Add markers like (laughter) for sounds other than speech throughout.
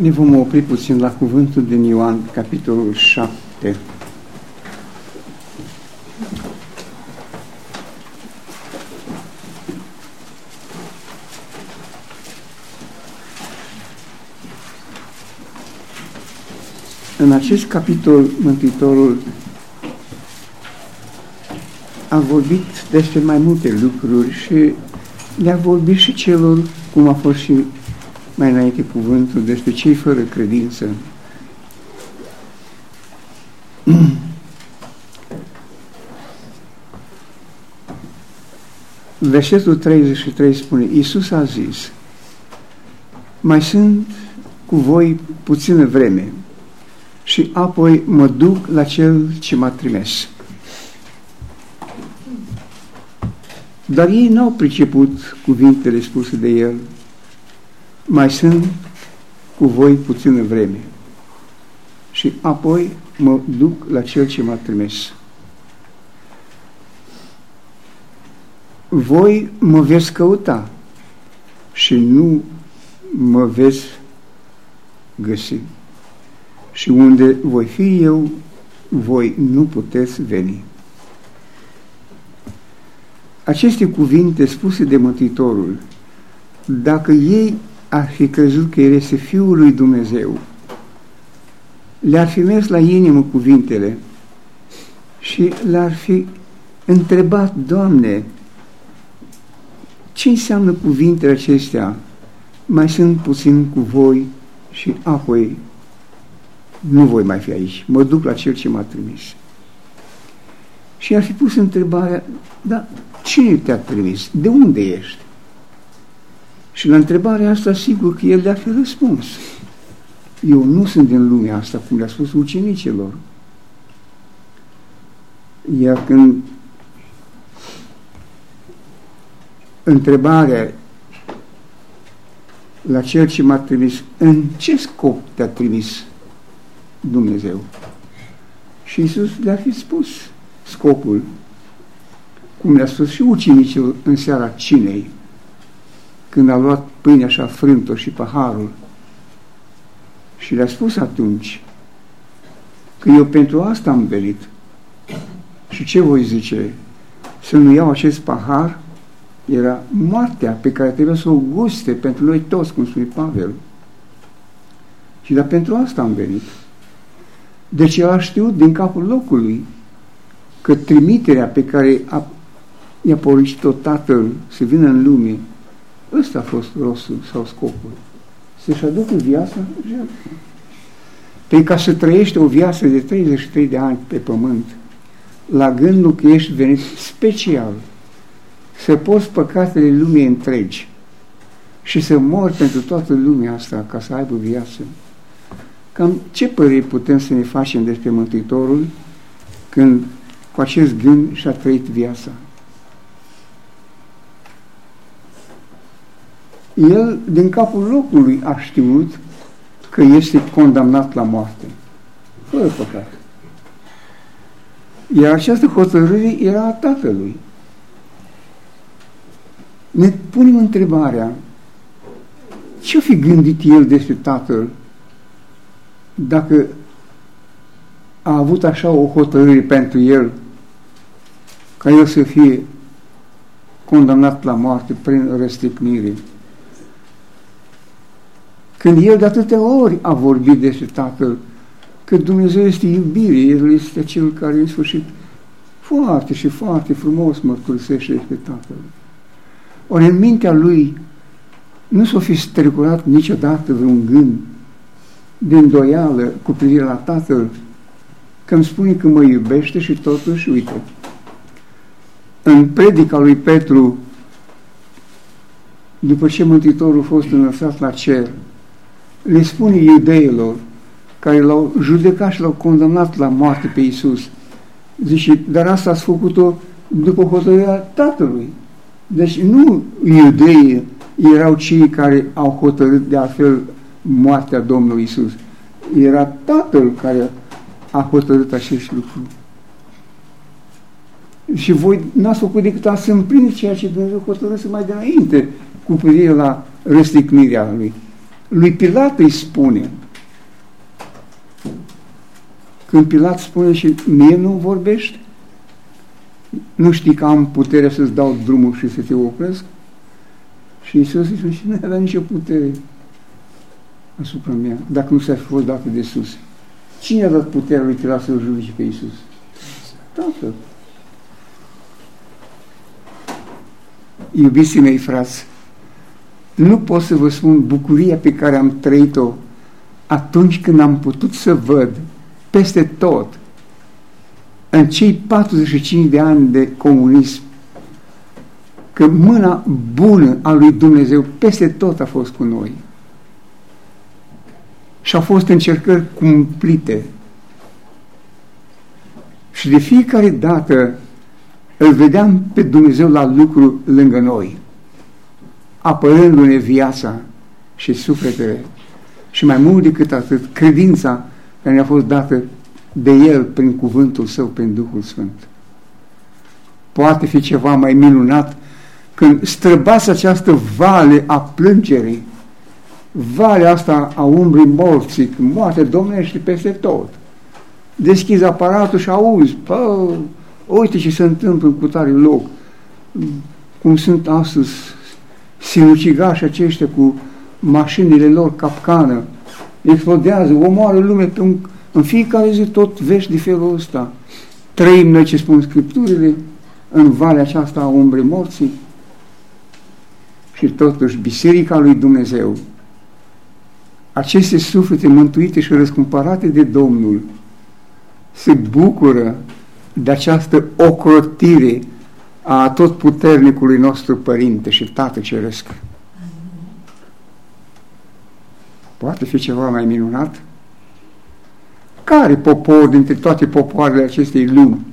Ne vom opri puțin la cuvântul din Ioan, capitolul 7. În acest capitol, Mântuitorul a vorbit despre mai multe lucruri și le-a vorbit și celor, cum a fost și mai înainte cuvântul, despre cei fără credință. (clears throat) Versetul 33 spune, Iisus a zis, mai sunt cu voi puțină vreme și apoi mă duc la Cel ce m-a trimis. Dar ei n-au priceput cuvintele spuse de El. Mai sunt cu voi puțină vreme și apoi mă duc la Cel ce m-a trimis. Voi mă veți căuta și nu mă veți găsi. Și unde voi fi eu, voi nu puteți veni. Aceste cuvinte spuse de Mântuitorul, dacă ei ar fi crezut că El este Fiul lui Dumnezeu, le-ar fi mers la inimă cuvintele și le-ar fi întrebat, Doamne, ce înseamnă cuvintele acestea? Mai sunt puțin cu voi și apoi nu voi mai fi aici, mă duc la Cel ce m-a trimis. Și ar fi pus întrebarea, dar cine te-a trimis? De unde ești? Și la întrebarea asta, sigur că el le-a fi răspuns. Eu nu sunt din lumea asta, cum le-a spus ucenicilor. Iar când întrebarea la cel ce m-a trimis, în ce scop te-a trimis Dumnezeu? Și Iisus le-a fi spus scopul, cum le-a spus și ucenicilor în seara cinei, când a luat pâinea și a frânt-o și paharul și le-a spus atunci că eu pentru asta am venit. Și ce voi zice? Să nu iau acest pahar? Era moartea pe care trebuie să o guste pentru noi toți, cum spune Pavel. Și dar pentru asta am venit. Deci el a știut din capul locului că trimiterea pe care a, i-a poruncit-o Tatăl să vină în lume Ăsta a fost rostul sau scopul. Să-și aducă viața jertfă. Păi ca să trăiești o viață de 33 de ani pe pământ, la gândul că ești venit special să poți păcatele lumii întregi și să mori pentru toată lumea asta ca să aibă viață. Cam ce păreri putem să ne facem despre Mântuitorul când cu acest gând și-a trăit viața? El din capul locului a știut că este condamnat la moarte, fără păcat. Iar această hotărâre era a tatălui. Ne punem întrebarea, ce-o fi gândit el despre tatăl dacă a avut așa o hotărâre pentru el ca el să fie condamnat la moarte prin răstignire? Când el de atâtea ori a vorbit despre Tatăl, că Dumnezeu este iubire, El este cel care în sfârșit foarte și foarte frumos mărturisește despre Tatăl. Ori în mintea lui nu s-a fi strecurat niciodată vreun gând de îndoială cu privire la Tatăl, că îmi spune că mă iubește și totuși, uite, în predica lui Petru, după ce Mântuitorul a fost înălțat la cer, le spune iudeilor care l-au judecat și l-au condamnat la moarte pe Iisus. Zice, dar asta ați făcut-o după hotărârea Tatălui. Deci nu iudeii erau cei care au hotărât de altfel moartea Domnului Isus. Era Tatăl care a hotărât acest lucru. Și voi n-ați făcut decât să împliniți ceea ce Dumnezeu hotărâse mai de înainte cu privire la răstignirea Lui Lui Pilat îi spune, când Pilat spune și mie nu vorbești, nu știi că am putere să-ți dau drumul și să te opresc? Și Iisus îi spune, și nu avea nicio putere asupra mea, dacă nu s-ar fi fost dată de sus. Cine a dat puterea lui Pilat să-L judice pe Iisus? Tatăl. Iubiții mei frați, nu pot să vă spun bucuria pe care am trăit-o atunci când am putut să văd peste tot în cei 45 de ani de comunism că mâna bună a lui Dumnezeu peste tot a fost cu noi. Și au fost încercări cumplite. Și de fiecare dată îl vedeam pe Dumnezeu la lucru lângă noi, apărându-ne viața și sufletele și mai mult decât atât, credința care ne-a fost dată de El prin cuvântul Său, prin Duhul Sfânt. Poate fi ceva mai minunat când străbasă această vale a plângerii, valea asta a umbrii morții, când moarte domnește peste tot. Deschizi aparatul și auzi, pă, uite ce se întâmplă în cutare loc, cum sunt astăzi sinucigași aceștia cu mașinile lor capcană, explodează, omoară lume pe un, în fiecare zi tot vești de felul ăsta. Trăim noi ce spun Scripturile în valea aceasta a umbrei morții și totuși Biserica lui Dumnezeu, aceste suflete mântuite și răscumpărate de Domnul, se bucură de această ocrotire a tot puternicului nostru Părinte și Tată Ceresc. Poate fi ceva mai minunat? Care popor dintre toate popoarele acestei lumi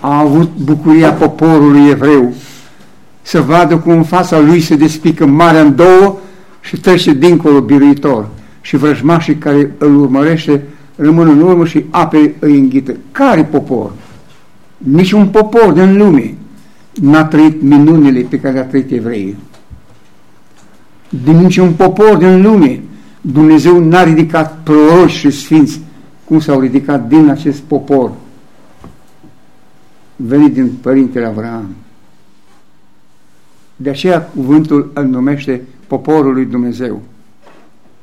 a avut bucuria poporului evreu să vadă cum în fața lui se despică marea în două și trece dincolo biruitor și vrăjmașii care îl urmărește rămân în urmă și ape îi înghită. Care popor? Niciun popor din lume n-a trăit minunile pe care a trăit evreii. Din niciun popor din lume Dumnezeu n-a ridicat proroși și sfinți cum s-au ridicat din acest popor venit din Părintele Avraam. De aceea cuvântul îl numește poporul lui Dumnezeu.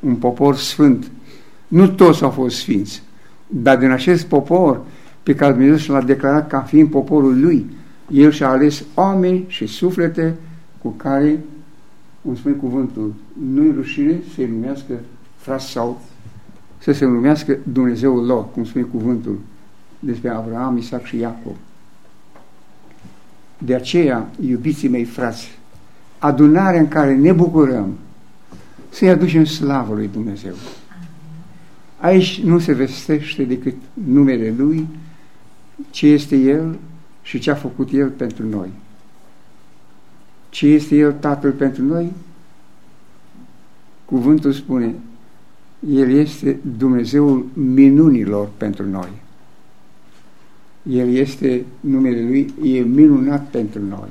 Un popor sfânt. Nu toți au fost sfinți, dar din acest popor pe care Dumnezeu și l-a declarat ca fiind poporul lui, el și-a ales oameni și suflete cu care, cum spune cuvântul, nu-i rușine să-i numească frați sau să se numească Dumnezeul lor, cum spune cuvântul despre Abraham, Isaac și Iacov. De aceea, iubiții mei frați, adunarea în care ne bucurăm, să-i aducem slavă lui Dumnezeu. Aici nu se vestește decât numele Lui, ce este El și ce a făcut El pentru noi. Ce este El Tatăl pentru noi? Cuvântul spune, El este Dumnezeul minunilor pentru noi. El este, numele Lui e minunat pentru noi.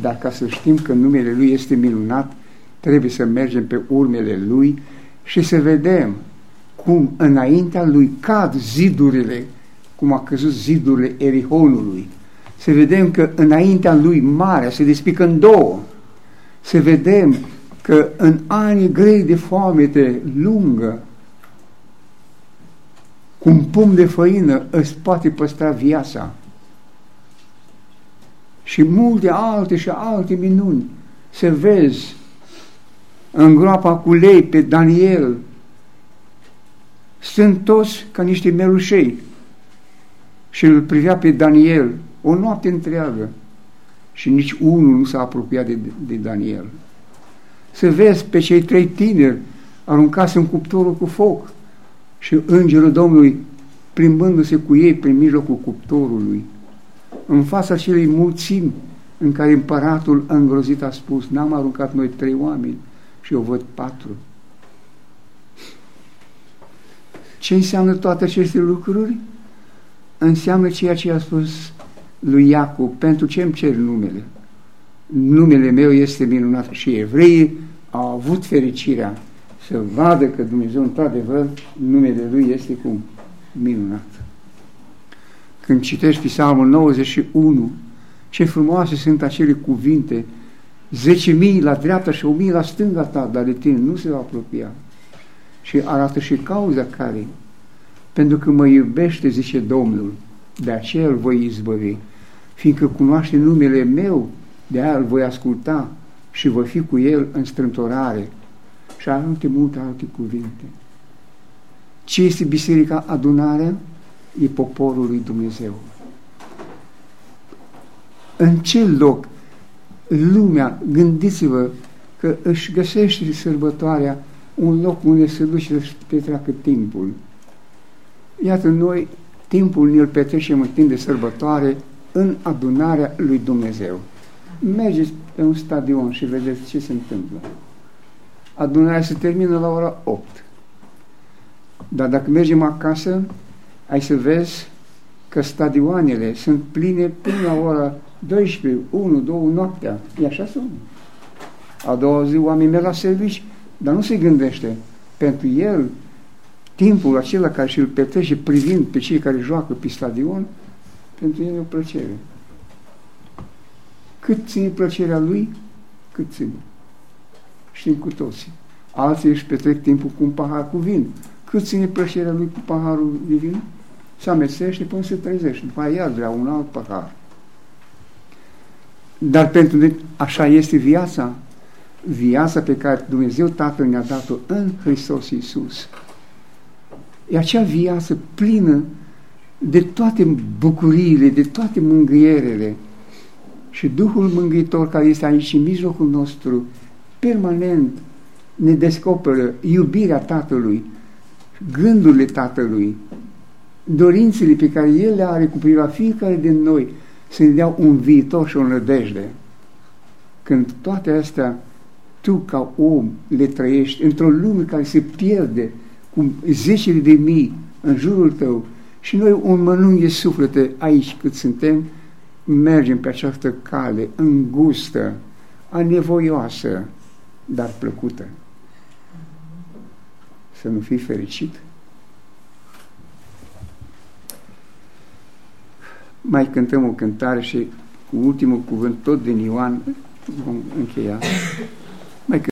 Dar ca să știm că numele Lui este minunat, trebuie să mergem pe urmele Lui și să vedem cum înaintea Lui cad zidurile, cum a căzut zidurile Erihonului. Să vedem că înaintea Lui marea se despică în două. Să vedem că în anii grei de foamete lungă, cu un pum de făină îți poate păstra viața. Și multe alte și alte minuni. Să vezi în groapa cu lei pe Daniel sunt toți ca niște melușei. Și îl privea pe Daniel o noapte întreagă și nici unul nu s-a apropiat de, de Daniel. Să vezi pe cei trei tineri aruncați în cuptorul cu foc și îngerul Domnului plimbându-se cu ei prin mijlocul cuptorului în fața acelei mulțimi în care împăratul îngrozit a spus, n-am aruncat noi trei oameni și eu văd patru. Ce înseamnă toate aceste lucruri? Înseamnă ceea ce a spus lui Iacob, pentru ce îmi cer numele? Numele meu este minunat și evreii au avut fericirea să vadă că Dumnezeu, într-adevăr, numele Lui este cum? Minunat. Când citești Psalmul 91, ce frumoase sunt acele cuvinte, zece mii la dreapta și o mii la stânga ta, dar de tine nu se va apropia. Și arată și cauza care, pentru că mă iubește, zice Domnul, de aceea îl voi izbăvi, fiindcă cunoaște numele meu, de aia îl voi asculta și voi fi cu el în strântorare și alte multe alte cuvinte. Ce este biserica adunarea? E poporul lui Dumnezeu. În ce loc lumea, gândiți-vă că își găsește sărbătoarea un loc unde se duce să petreacă timpul. Iată, noi timpul ne-l petrecem în timp de sărbătoare în adunarea lui Dumnezeu. Mergeți pe un stadion și vedeți ce se întâmplă. Adunarea se termină la ora 8. Dar dacă mergem acasă, ai să vezi că stadioanele sunt pline până la ora 12, 1, 2 noaptea. E așa sunt. A doua zi oamenii merg la servici, dar nu se gândește. Pentru el, timpul acela care și-l petrece privind pe cei care joacă pe stadion, pentru el e o plăcere. Cât ține plăcerea lui, cât ține. Știm cu toții. Alții își petrec timpul cu un pahar cu vin. Cât ține plăcerea lui cu paharul de vin? Se amesește până se trezește. După aia vrea un alt pahar. Dar pentru de așa este viața. Viața pe care Dumnezeu Tatăl ne-a dat-o în Hristos Iisus. E acea viață plină de toate bucuriile, de toate mângâierele. Și Duhul Mângâitor care este aici în mijlocul nostru, permanent ne descoperă iubirea Tatălui, gândurile Tatălui, dorințele pe care El le are cu privire la fiecare din noi, să ne dea un viitor și o nădejde. Când toate astea tu ca om le trăiești într-o lume care se pierde cu zecile de mii în jurul tău și noi un mănunghi suflete aici cât suntem, mergem pe această cale îngustă, anevoioasă, dar plăcută. Să nu fii fericit. Mai cântăm o cântare și cu ultimul cuvânt tot din Ioan vom încheia.